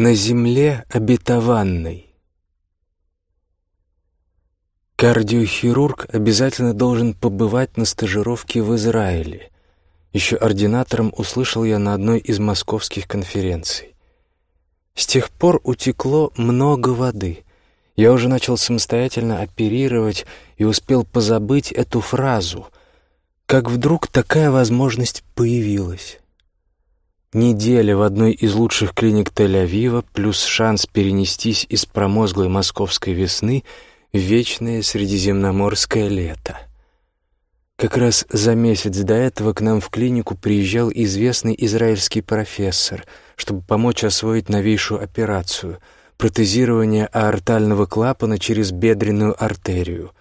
На земле обетованной. Кардиохирург обязательно должен побывать на стажировке в Израиле. Еще ординатором услышал я на одной из московских конференций. С тех пор утекло много воды. Я уже начал самостоятельно оперировать и успел позабыть эту фразу, как вдруг такая возможность появилась. Неделя в одной из лучших клиник Тель-Авива плюс шанс перенестись из промозглой московской весны в вечное средиземноморское лето. Как раз за месяц до этого к нам в клинику приезжал известный израильский профессор, чтобы помочь освоить новейшую операцию — протезирование аортального клапана через бедренную артерию.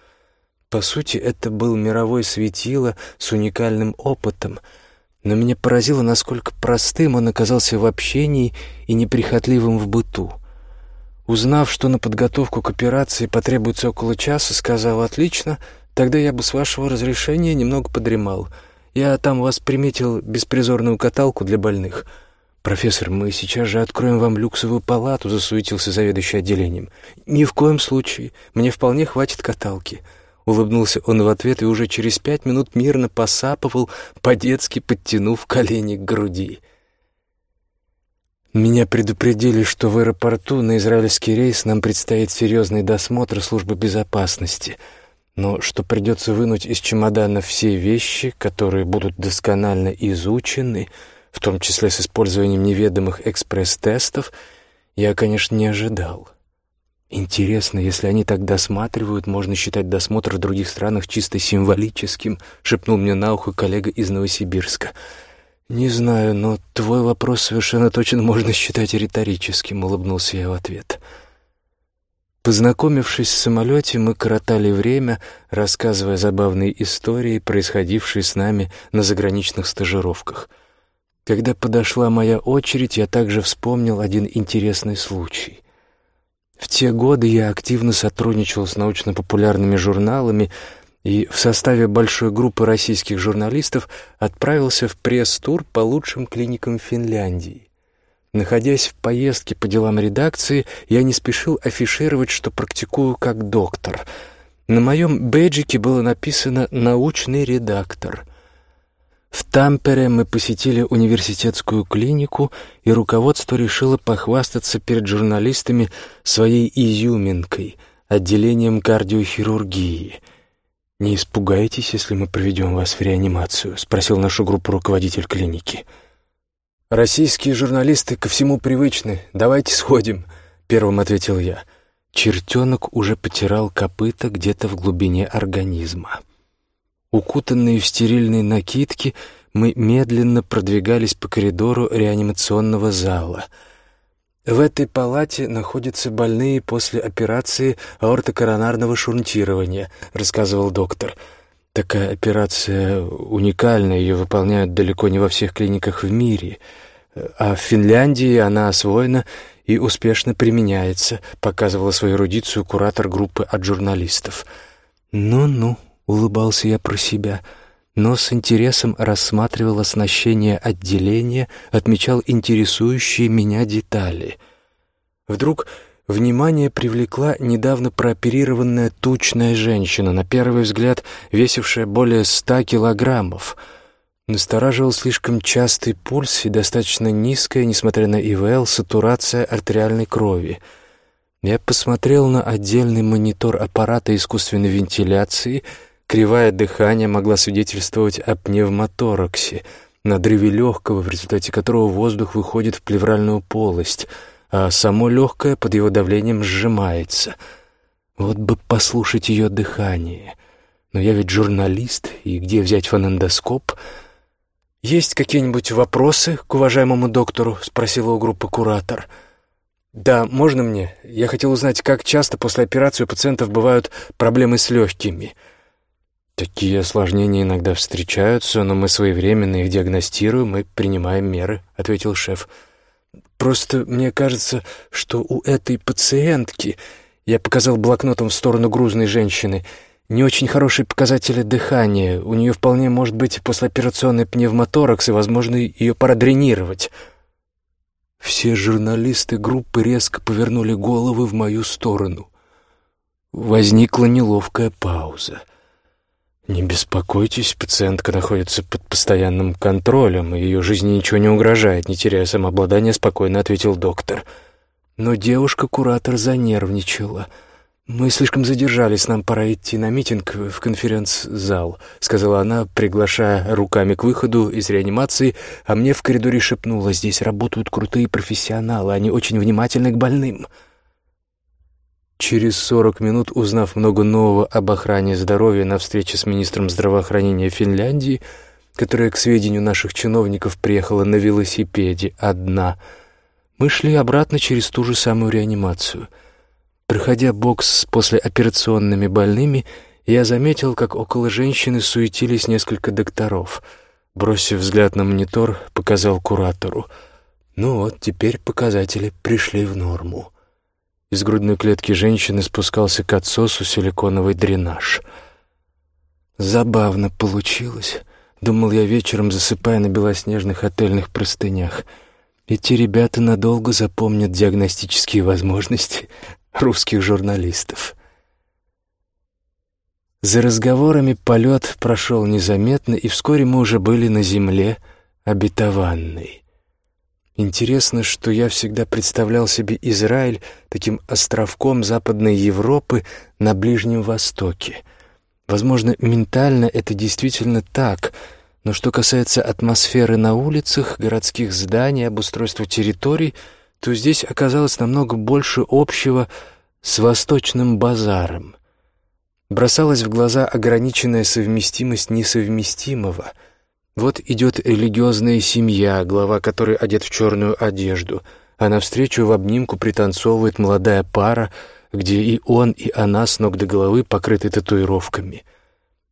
По сути, это был мировой светило с уникальным опытом — но меня поразило, насколько простым он оказался в общении и неприхотливым в быту. Узнав, что на подготовку к операции потребуется около часа, сказал «Отлично, тогда я бы с вашего разрешения немного подремал. Я там вас приметил беспризорную каталку для больных». «Профессор, мы сейчас же откроем вам люксовую палату», — засуетился заведующий отделением. «Ни в коем случае. Мне вполне хватит каталки». Улыбнулся он в ответ и уже через пять минут мирно посапывал, по-детски подтянув колени к груди. Меня предупредили, что в аэропорту на израильский рейс нам предстоит серьезный досмотр службы безопасности, но что придется вынуть из чемодана все вещи, которые будут досконально изучены, в том числе с использованием неведомых экспресс-тестов, я, конечно, не ожидал. «Интересно, если они так досматривают, можно считать досмотр в других странах чисто символическим», — шепнул мне на ухо коллега из Новосибирска. «Не знаю, но твой вопрос совершенно точно можно считать риторическим», — улыбнулся я в ответ. Познакомившись в самолете, мы коротали время, рассказывая забавные истории, происходившие с нами на заграничных стажировках. Когда подошла моя очередь, я также вспомнил один интересный случай — в те годы я активно сотрудничал с научно-популярными журналами и в составе большой группы российских журналистов отправился в пресс-тур по лучшим клиникам Финляндии. Находясь в поездке по делам редакции, я не спешил афишировать, что практикую как доктор. На моем бейджике было написано «научный редактор». В Тампере мы посетили университетскую клинику, и руководство решило похвастаться перед журналистами своей изюминкой, отделением кардиохирургии. «Не испугайтесь, если мы проведем вас в реанимацию?» — спросил нашу группу руководитель клиники. «Российские журналисты ко всему привычны. Давайте сходим», — первым ответил я. Чертенок уже потирал копыта где-то в глубине организма. Укутанные в стерильные накидки, мы медленно продвигались по коридору реанимационного зала. В этой палате находятся больные после операции аортокоронарного шунтирования, рассказывал доктор. Такая операция уникальна, ее выполняют далеко не во всех клиниках в мире. А в Финляндии она освоена и успешно применяется, показывала свою эрудицию куратор группы от журналистов. «Ну-ну», улыбался я про себя, но с интересом рассматривал оснащение отделения, отмечал интересующие меня детали. Вдруг внимание привлекла недавно прооперированная тучная женщина, на первый взгляд весившая более ста килограммов. Настораживал слишком частый пульс и достаточно низкая, несмотря на ИВЛ, сатурация артериальной крови — я посмотрел на отдельный монитор аппарата искусственной вентиляции, Кривое дыхание могла свидетельствовать о пневмотораксе, надрыве легкого, в результате которого воздух выходит в плевральную полость, а само легкое под его давлением сжимается. Вот бы послушать ее дыхание. Но я ведь журналист, и где взять фонендоскоп? «Есть какие-нибудь вопросы к уважаемому доктору?» — спросила у группы куратор. «Да, можно мне? Я хотел узнать, как часто после операции у пациентов бывают проблемы с легкими». «Такие осложнения иногда встречаются, но мы своевременно их диагностируем и принимаем меры», — ответил шеф. «Просто мне кажется, что у этой пациентки...» Я показал блокнотом в сторону грузной женщины. «Не очень хорошие показатели дыхания. У нее вполне может быть послеоперационный пневмоторакс, и, возможно, ее пора дренировать». все журналисты группы резко повернули головы в мою сторону. Возникла неловкая пауза. «Не беспокойтесь, пациентка находится под постоянным контролем, и ее жизни ничего не угрожает, не теряя самообладания», — спокойно ответил доктор. Но девушка-куратор занервничала — «Мы слишком задержались, нам пора идти на митинг в конференц-зал», — сказала она, приглашая руками к выходу из реанимации, а мне в коридоре шепнула, «Здесь работают крутые профессионалы, они очень внимательны к больным». Через сорок минут, узнав много нового об охране здоровья на встрече с министром здравоохранения Финляндии, которая, к сведению наших чиновников, приехала на велосипеде одна, мы шли обратно через ту же самую реанимацию — Проходя бокс с послеоперационными больными, я заметил, как около женщины суетились несколько докторов. Бросив взгляд на монитор, показал куратору. Ну вот, теперь показатели пришли в норму. Из грудной клетки женщины спускался к отсосу силиконовый дренаж. Забавно получилось. Думал я вечером, засыпая на белоснежных отельных простынях. Эти ребята надолго запомнят диагностические возможности русских журналистов. За разговорами полет прошел незаметно, и вскоре мы уже были на земле обетованной. Интересно, что я всегда представлял себе Израиль таким островком Западной Европы на Ближнем Востоке. Возможно, ментально это действительно так, но что касается атмосферы на улицах, городских зданий, обустройства территорий — то здесь оказалось намного больше общего с восточным базаром. Бросалась в глаза ограниченная совместимость несовместимого. Вот идет религиозная семья, глава которой одет в черную одежду, а навстречу в обнимку пританцовывает молодая пара, где и он, и она с ног до головы покрыты татуировками.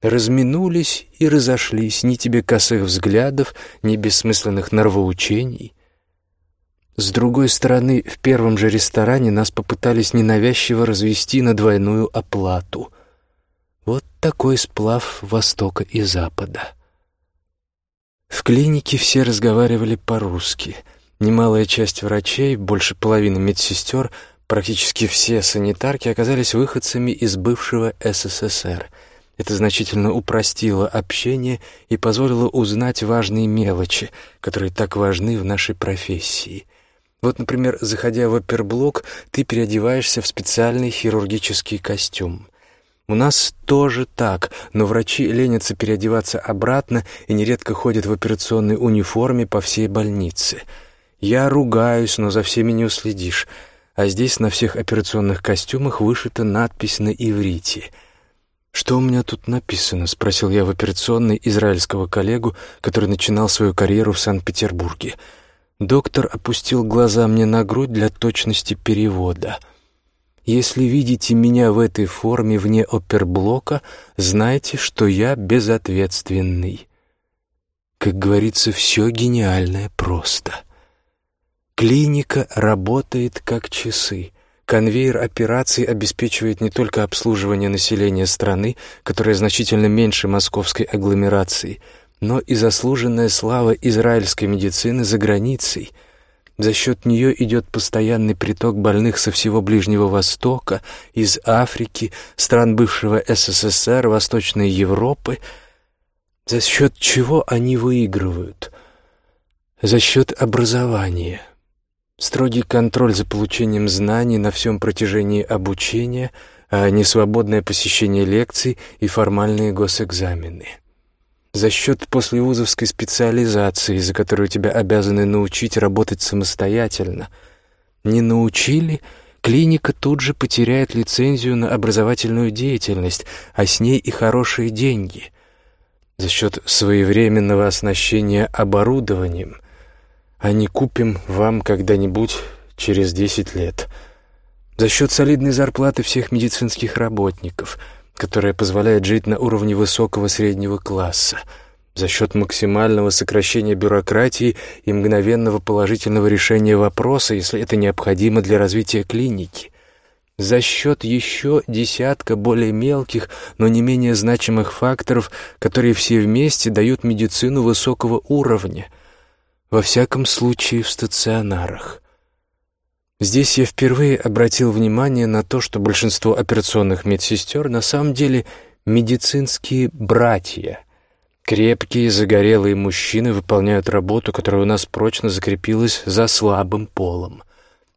Разминулись и разошлись, ни тебе косых взглядов, ни бессмысленных нравоучений. С другой стороны, в первом же ресторане нас попытались ненавязчиво развести на двойную оплату. Вот такой сплав Востока и Запада. В клинике все разговаривали по-русски. Немалая часть врачей, больше половины медсестер, практически все санитарки оказались выходцами из бывшего СССР. Это значительно упростило общение и позволило узнать важные мелочи, которые так важны в нашей профессии — вот, например, заходя в оперблок, ты переодеваешься в специальный хирургический костюм. У нас тоже так, но врачи ленятся переодеваться обратно и нередко ходят в операционной униформе по всей больнице. Я ругаюсь, но за всеми не уследишь. А здесь на всех операционных костюмах вышита надпись на иврите. «Что у меня тут написано?» — спросил я в операционной израильского коллегу, который начинал свою карьеру в Санкт-Петербурге. Доктор опустил глаза мне на грудь для точности перевода. «Если видите меня в этой форме вне оперблока, знайте, что я безответственный». Как говорится, все гениальное просто. Клиника работает как часы. Конвейер операций обеспечивает не только обслуживание населения страны, которое значительно меньше московской агломерации – но и заслуженная слава израильской медицины за границей. За счет нее идет постоянный приток больных со всего Ближнего Востока, из Африки, стран бывшего СССР, Восточной Европы. За счет чего они выигрывают? За счет образования. Строгий контроль за получением знаний на всем протяжении обучения, а не свободное посещение лекций и формальные госэкзамены за счет послевузовской специализации, за которую тебя обязаны научить работать самостоятельно. Не научили, клиника тут же потеряет лицензию на образовательную деятельность, а с ней и хорошие деньги. За счет своевременного оснащения оборудованием, а не купим вам когда-нибудь через десять лет. За счет солидной зарплаты всех медицинских работников — которая позволяет жить на уровне высокого среднего класса. За счет максимального сокращения бюрократии и мгновенного положительного решения вопроса, если это необходимо для развития клиники, за счет еще десятка более мелких, но не менее значимых факторов, которые все вместе дают медицину высокого уровня, во всяком случае в стационарах. Здесь я впервые обратил внимание на то, что большинство операционных медсестер на самом деле медицинские братья. Крепкие, загорелые мужчины выполняют работу, которая у нас прочно закрепилась за слабым полом.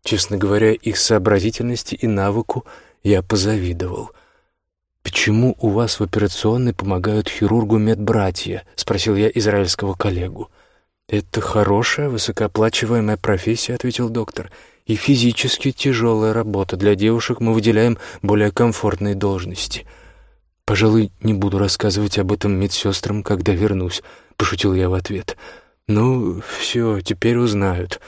Честно говоря, их сообразительности и навыку я позавидовал. «Почему у вас в операционной помогают хирургу медбратья?» — спросил я израильского коллегу. «Это хорошая, высокооплачиваемая профессия», — ответил доктор. «И физически тяжелая работа. Для девушек мы выделяем более комфортные должности». «Пожалуй, не буду рассказывать об этом медсестрам, когда вернусь», — пошутил я в ответ. «Ну, все, теперь узнают».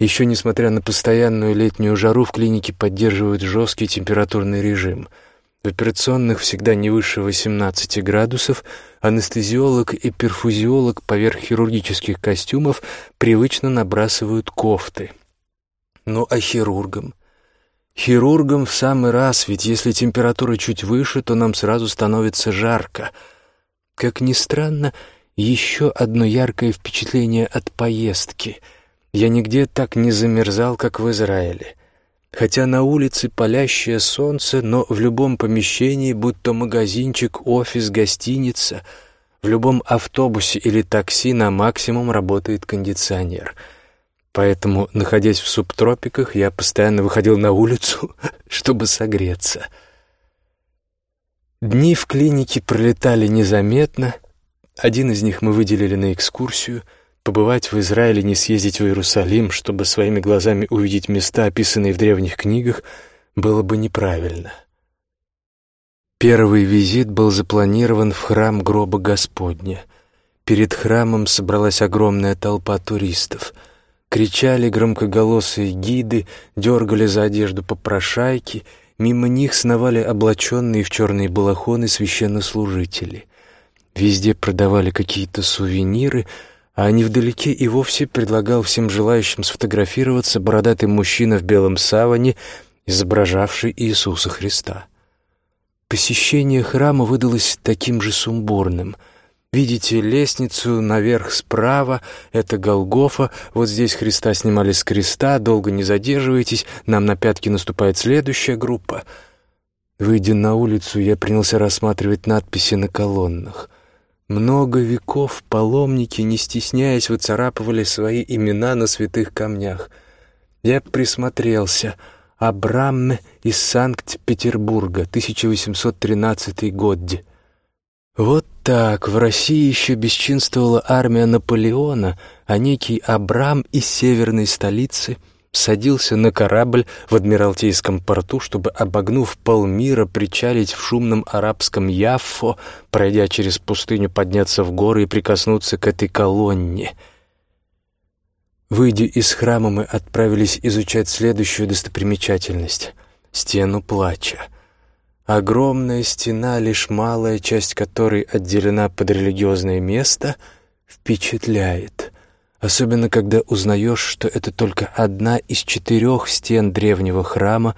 Еще, несмотря на постоянную летнюю жару, в клинике поддерживают жесткий температурный режим — в операционных всегда не выше 18 градусов, анестезиолог и перфузиолог поверх хирургических костюмов привычно набрасывают кофты. Ну а хирургам? Хирургам в самый раз, ведь если температура чуть выше, то нам сразу становится жарко. Как ни странно, еще одно яркое впечатление от поездки. Я нигде так не замерзал, как в Израиле. Хотя на улице палящее солнце, но в любом помещении, будь то магазинчик, офис, гостиница, в любом автобусе или такси на максимум работает кондиционер. Поэтому, находясь в субтропиках, я постоянно выходил на улицу, чтобы согреться. Дни в клинике пролетали незаметно. Один из них мы выделили на экскурсию — побывать в Израиле, не съездить в Иерусалим, чтобы своими глазами увидеть места, описанные в древних книгах, было бы неправильно. Первый визит был запланирован в храм гроба Господня. Перед храмом собралась огромная толпа туристов. Кричали громкоголосые гиды, дергали за одежду попрошайки, мимо них сновали облаченные в черные балахоны священнослужители. Везде продавали какие-то сувениры — а невдалеке и вовсе предлагал всем желающим сфотографироваться бородатый мужчина в белом саване, изображавший Иисуса Христа. Посещение храма выдалось таким же сумбурным. Видите лестницу наверх справа, это Голгофа, вот здесь Христа снимали с креста, долго не задерживайтесь, нам на пятки наступает следующая группа. Выйдя на улицу, я принялся рассматривать надписи на колоннах — много веков паломники, не стесняясь, выцарапывали свои имена на святых камнях. Я присмотрелся. Абрамме из Санкт-Петербурга, 1813 год. Вот так, в России еще бесчинствовала армия Наполеона, а некий Абрам из северной столицы — садился на корабль в Адмиралтейском порту, чтобы, обогнув полмира, причалить в шумном арабском Яффо, пройдя через пустыню, подняться в горы и прикоснуться к этой колонне. Выйдя из храма, мы отправились изучать следующую достопримечательность — стену плача. Огромная стена, лишь малая часть которой отделена под религиозное место, впечатляет — особенно когда узнаешь, что это только одна из четырех стен древнего храма,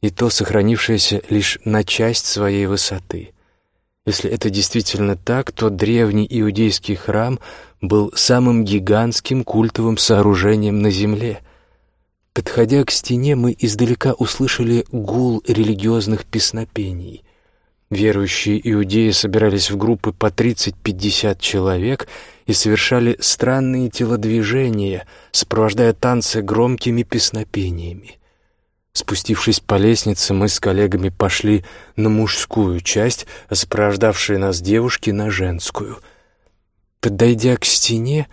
и то сохранившаяся лишь на часть своей высоты. Если это действительно так, то древний иудейский храм был самым гигантским культовым сооружением на земле. Подходя к стене, мы издалека услышали гул религиозных песнопений — Верующие иудеи собирались в группы по 30-50 человек и совершали странные телодвижения, сопровождая танцы громкими песнопениями. Спустившись по лестнице, мы с коллегами пошли на мужскую часть, а сопровождавшие нас девушки — на женскую. Подойдя к стене,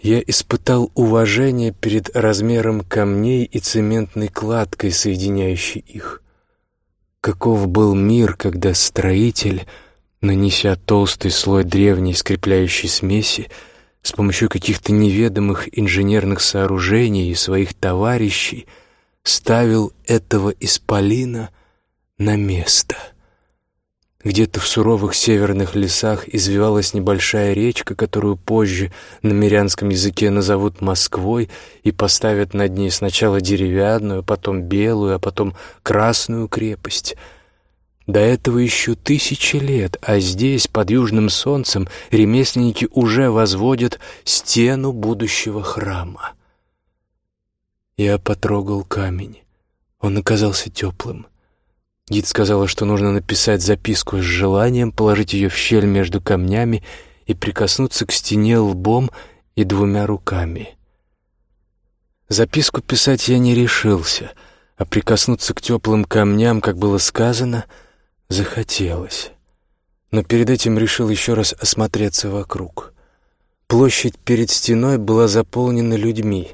я испытал уважение перед размером камней и цементной кладкой, соединяющей их — Каков был мир, когда строитель, нанеся толстый слой древней скрепляющей смеси, с помощью каких-то неведомых инженерных сооружений и своих товарищей ставил этого исполина на место — где-то в суровых северных лесах извивалась небольшая речка, которую позже на мирянском языке назовут Москвой и поставят над ней сначала деревянную, потом белую, а потом красную крепость. До этого еще тысячи лет, а здесь, под южным солнцем, ремесленники уже возводят стену будущего храма. Я потрогал камень. Он оказался теплым. Гид сказала, что нужно написать записку с желанием, положить ее в щель между камнями и прикоснуться к стене лбом и двумя руками. Записку писать я не решился, а прикоснуться к теплым камням, как было сказано, захотелось. Но перед этим решил еще раз осмотреться вокруг. Площадь перед стеной была заполнена людьми.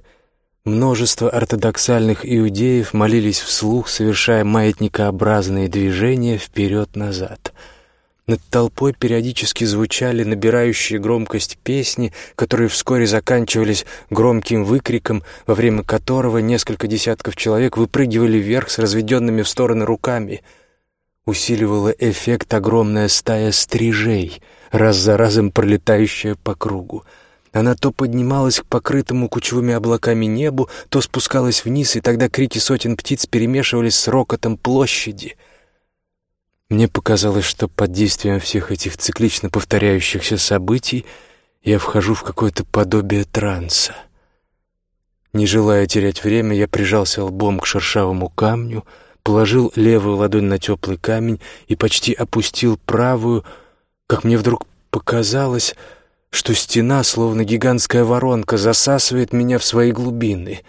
Множество ортодоксальных иудеев молились вслух, совершая маятникообразные движения вперед-назад. Над толпой периодически звучали набирающие громкость песни, которые вскоре заканчивались громким выкриком, во время которого несколько десятков человек выпрыгивали вверх с разведенными в стороны руками. Усиливала эффект огромная стая стрижей, раз за разом пролетающая по кругу — она то поднималась к покрытому кучевыми облаками небу, то спускалась вниз, и тогда крики сотен птиц перемешивались с рокотом площади. Мне показалось, что под действием всех этих циклично повторяющихся событий я вхожу в какое-то подобие транса. Не желая терять время, я прижался лбом к шершавому камню, положил левую ладонь на теплый камень и почти опустил правую, как мне вдруг показалось, что стена, словно гигантская воронка, засасывает меня в свои глубины.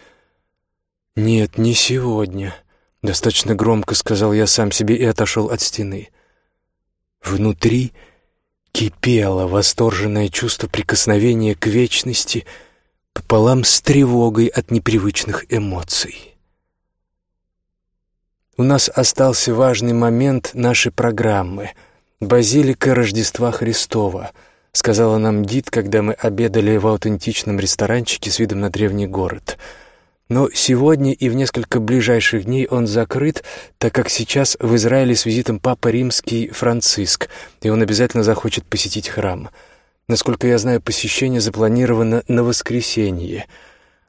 «Нет, не сегодня», — достаточно громко сказал я сам себе и отошел от стены. Внутри кипело восторженное чувство прикосновения к вечности пополам с тревогой от непривычных эмоций. У нас остался важный момент нашей программы — Базилика Рождества Христова — сказала нам Дит, когда мы обедали в аутентичном ресторанчике с видом на древний город. Но сегодня и в несколько ближайших дней он закрыт, так как сейчас в Израиле с визитом Папа Римский Франциск, и он обязательно захочет посетить храм. Насколько я знаю, посещение запланировано на воскресенье.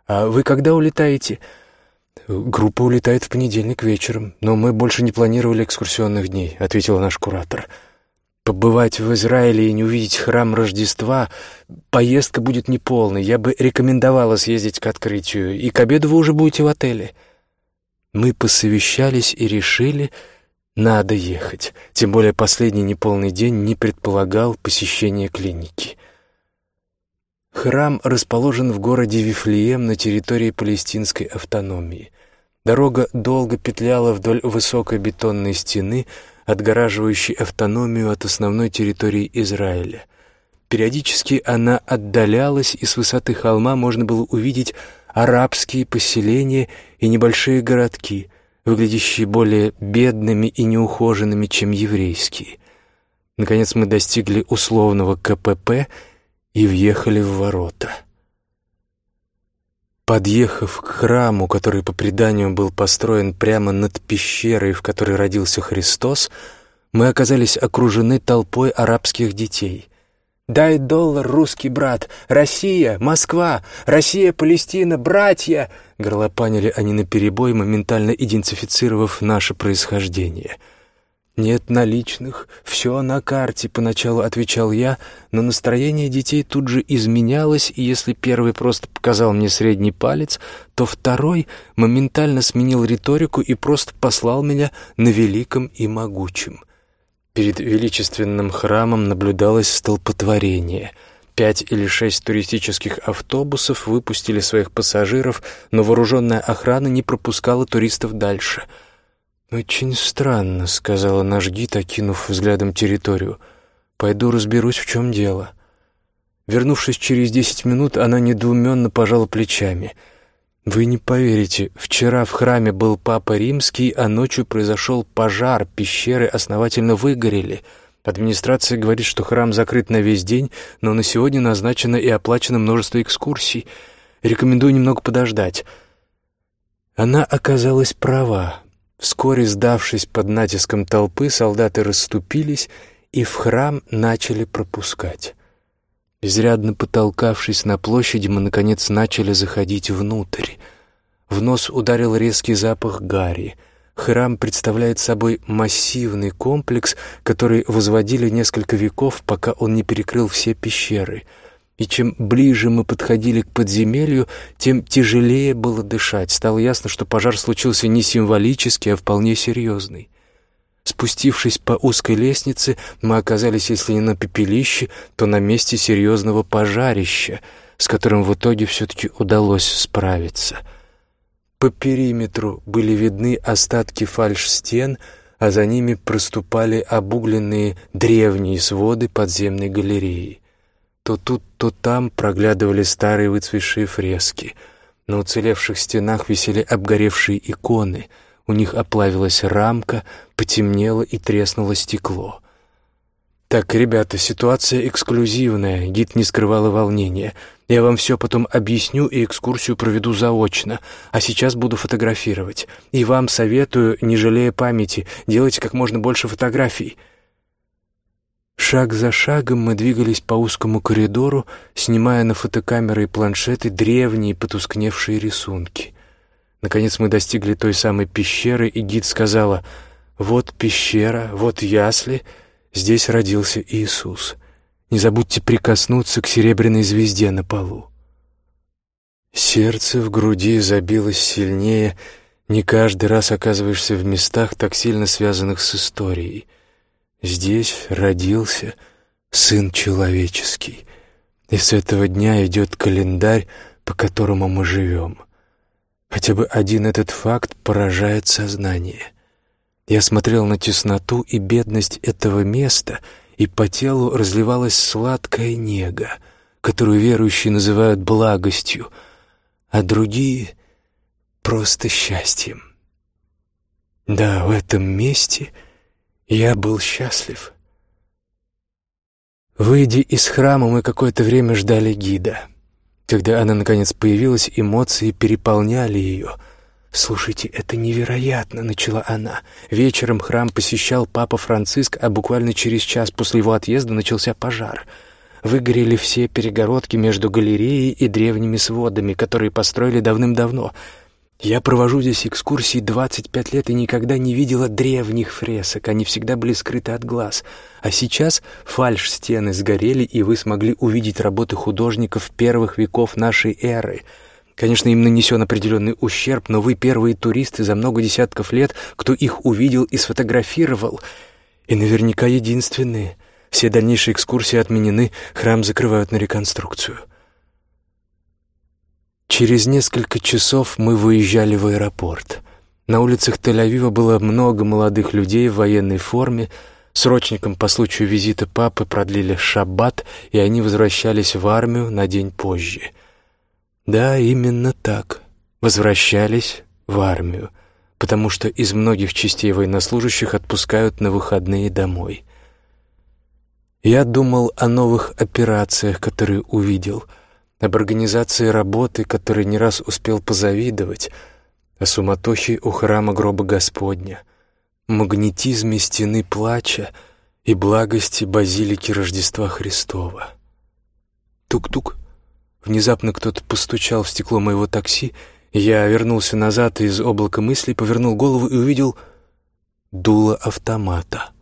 А вы когда улетаете? Группа улетает в понедельник вечером, но мы больше не планировали экскурсионных дней, ответил наш куратор. Побывать в Израиле и не увидеть храм Рождества, поездка будет неполной. Я бы рекомендовала съездить к открытию, и к обеду вы уже будете в отеле. Мы посовещались и решили, надо ехать. Тем более последний неполный день не предполагал посещения клиники. Храм расположен в городе Вифлеем на территории палестинской автономии. Дорога долго петляла вдоль высокой бетонной стены, отгораживающей автономию от основной территории Израиля. Периодически она отдалялась, и с высоты холма можно было увидеть арабские поселения и небольшие городки, выглядящие более бедными и неухоженными, чем еврейские. Наконец мы достигли условного КПП и въехали в ворота. Подъехав к храму, который по преданию был построен прямо над пещерой, в которой родился Христос, мы оказались окружены толпой арабских детей. «Дай доллар, русский брат! Россия! Москва! Россия, Палестина! Братья!» Горлопанили они наперебой, моментально идентифицировав наше происхождение — «Нет наличных, все на карте», — поначалу отвечал я, но настроение детей тут же изменялось, и если первый просто показал мне средний палец, то второй моментально сменил риторику и просто послал меня на великом и могучем. Перед величественным храмом наблюдалось столпотворение — Пять или шесть туристических автобусов выпустили своих пассажиров, но вооруженная охрана не пропускала туристов дальше — «Очень странно», — сказала наш гид, окинув взглядом территорию. «Пойду разберусь, в чем дело». Вернувшись через десять минут, она недоуменно пожала плечами. «Вы не поверите, вчера в храме был Папа Римский, а ночью произошел пожар, пещеры основательно выгорели. Администрация говорит, что храм закрыт на весь день, но на сегодня назначено и оплачено множество экскурсий. Рекомендую немного подождать». Она оказалась права. Вскоре, сдавшись под натиском толпы, солдаты расступились и в храм начали пропускать. Изрядно потолкавшись на площади, мы, наконец, начали заходить внутрь. В нос ударил резкий запах гари. Храм представляет собой массивный комплекс, который возводили несколько веков, пока он не перекрыл все пещеры. И чем ближе мы подходили к подземелью, тем тяжелее было дышать. Стало ясно, что пожар случился не символический, а вполне серьезный. Спустившись по узкой лестнице, мы оказались, если не на пепелище, то на месте серьезного пожарища, с которым в итоге все-таки удалось справиться. По периметру были видны остатки фальш-стен, а за ними проступали обугленные древние своды подземной галереи. То тут, то там проглядывали старые выцветшие фрески. На уцелевших стенах висели обгоревшие иконы. У них оплавилась рамка, потемнело и треснуло стекло. «Так, ребята, ситуация эксклюзивная», — гид не скрывала волнения. «Я вам все потом объясню и экскурсию проведу заочно, а сейчас буду фотографировать. И вам советую, не жалея памяти, делать как можно больше фотографий». Шаг за шагом мы двигались по узкому коридору, снимая на фотокамеры и планшеты древние потускневшие рисунки. Наконец мы достигли той самой пещеры, и гид сказала «Вот пещера, вот ясли, здесь родился Иисус. Не забудьте прикоснуться к серебряной звезде на полу». Сердце в груди забилось сильнее, не каждый раз оказываешься в местах, так сильно связанных с историей — Здесь родился Сын Человеческий, и с этого дня идет календарь, по которому мы живем. Хотя бы один этот факт поражает сознание. Я смотрел на тесноту и бедность этого места, и по телу разливалась сладкая нега, которую верующие называют благостью, а другие — просто счастьем. Да, в этом месте — я был счастлив. Выйдя из храма, мы какое-то время ждали гида. Когда она, наконец, появилась, эмоции переполняли ее. «Слушайте, это невероятно!» — начала она. Вечером храм посещал папа Франциск, а буквально через час после его отъезда начался пожар. Выгорели все перегородки между галереей и древними сводами, которые построили давным-давно — я провожу здесь экскурсии 25 лет и никогда не видела древних фресок, они всегда были скрыты от глаз. А сейчас фальш-стены сгорели, и вы смогли увидеть работы художников первых веков нашей эры. Конечно, им нанесен определенный ущерб, но вы первые туристы за много десятков лет, кто их увидел и сфотографировал. И наверняка единственные. Все дальнейшие экскурсии отменены, храм закрывают на реконструкцию. Через несколько часов мы выезжали в аэропорт. На улицах Тель-Авива было много молодых людей в военной форме. Срочникам по случаю визита папы продлили шаббат, и они возвращались в армию на день позже. Да, именно так. Возвращались в армию, потому что из многих частей военнослужащих отпускают на выходные домой. Я думал о новых операциях, которые увидел — об организации работы, которой не раз успел позавидовать, о суматохе у храма гроба Господня, магнетизме стены плача и благости базилики Рождества Христова. Тук-тук. Внезапно кто-то постучал в стекло моего такси, я вернулся назад из облака мыслей, повернул голову и увидел дуло автомата —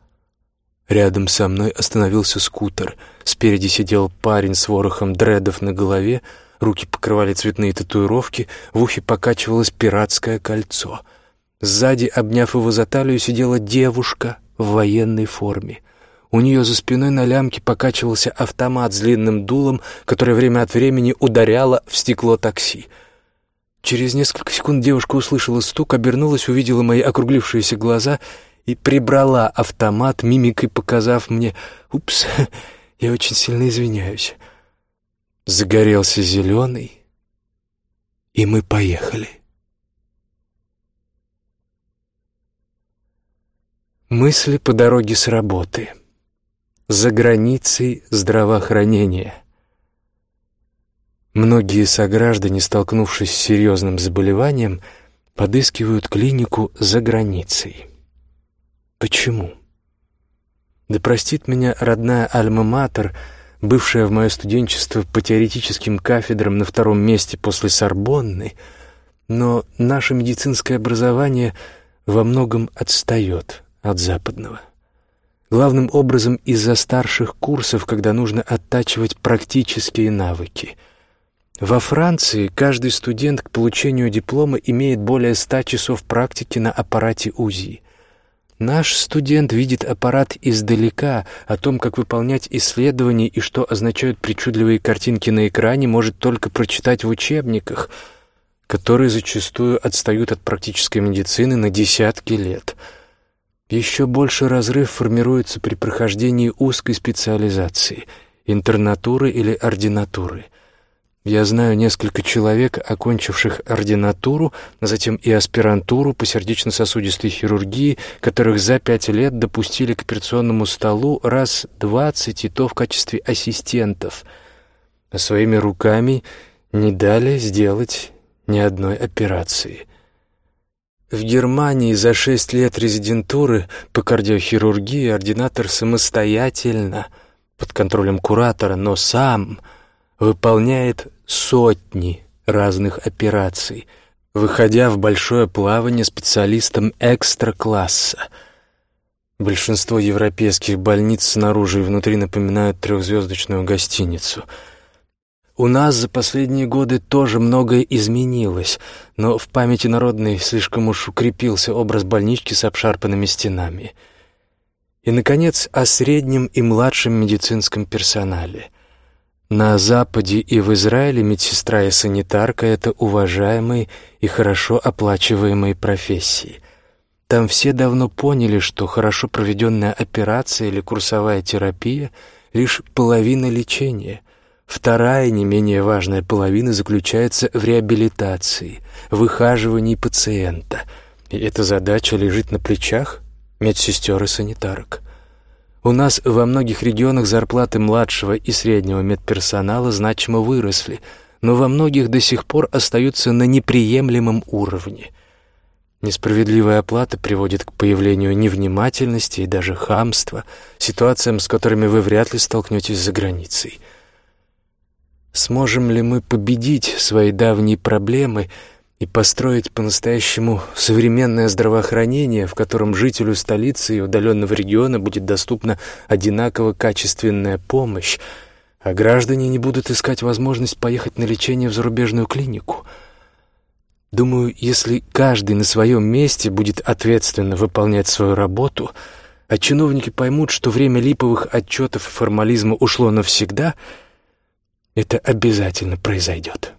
Рядом со мной остановился скутер. Спереди сидел парень с ворохом дредов на голове, руки покрывали цветные татуировки, в ухе покачивалось пиратское кольцо. Сзади, обняв его за талию, сидела девушка в военной форме. У нее за спиной на лямке покачивался автомат с длинным дулом, который время от времени ударяло в стекло такси. Через несколько секунд девушка услышала стук, обернулась, увидела мои округлившиеся глаза и прибрала автомат, мимикой показав мне «Упс, я очень сильно извиняюсь». Загорелся зеленый, и мы поехали. Мысли по дороге с работы. За границей здравоохранения. Многие сограждане, столкнувшись с серьезным заболеванием, подыскивают клинику за границей. Почему? Да простит меня родная Альма-Матер, бывшая в мое студенчество по теоретическим кафедрам на втором месте после Сорбонны, но наше медицинское образование во многом отстает от западного. Главным образом из-за старших курсов, когда нужно оттачивать практические навыки. Во Франции каждый студент к получению диплома имеет более ста часов практики на аппарате УЗИ. Наш студент видит аппарат издалека, о том, как выполнять исследования и что означают причудливые картинки на экране, может только прочитать в учебниках, которые зачастую отстают от практической медицины на десятки лет – еще больше разрыв формируется при прохождении узкой специализации – интернатуры или ординатуры. Я знаю несколько человек, окончивших ординатуру, затем и аспирантуру по сердечно-сосудистой хирургии, которых за пять лет допустили к операционному столу раз двадцать, и то в качестве ассистентов, а своими руками не дали сделать ни одной операции – в Германии за шесть лет резидентуры по кардиохирургии ординатор самостоятельно, под контролем куратора, но сам выполняет сотни разных операций, выходя в большое плавание специалистам экстра-класса. Большинство европейских больниц снаружи и внутри напоминают трехзвездочную гостиницу — у нас за последние годы тоже многое изменилось, но в памяти народной слишком уж укрепился образ больнички с обшарпанными стенами. И, наконец, о среднем и младшем медицинском персонале. На Западе и в Израиле медсестра и санитарка — это уважаемые и хорошо оплачиваемые профессии. Там все давно поняли, что хорошо проведенная операция или курсовая терапия — лишь половина лечения — Вторая, не менее важная половина заключается в реабилитации, выхаживании пациента. И эта задача лежит на плечах медсестер и санитарок. У нас во многих регионах зарплаты младшего и среднего медперсонала значимо выросли, но во многих до сих пор остаются на неприемлемом уровне. Несправедливая оплата приводит к появлению невнимательности и даже хамства, ситуациям, с которыми вы вряд ли столкнетесь за границей – Сможем ли мы победить свои давние проблемы и построить по-настоящему современное здравоохранение, в котором жителю столицы и удаленного региона будет доступна одинаково качественная помощь, а граждане не будут искать возможность поехать на лечение в зарубежную клинику? Думаю, если каждый на своем месте будет ответственно выполнять свою работу, а чиновники поймут, что время липовых отчетов и формализма ушло навсегда — это обязательно произойдет.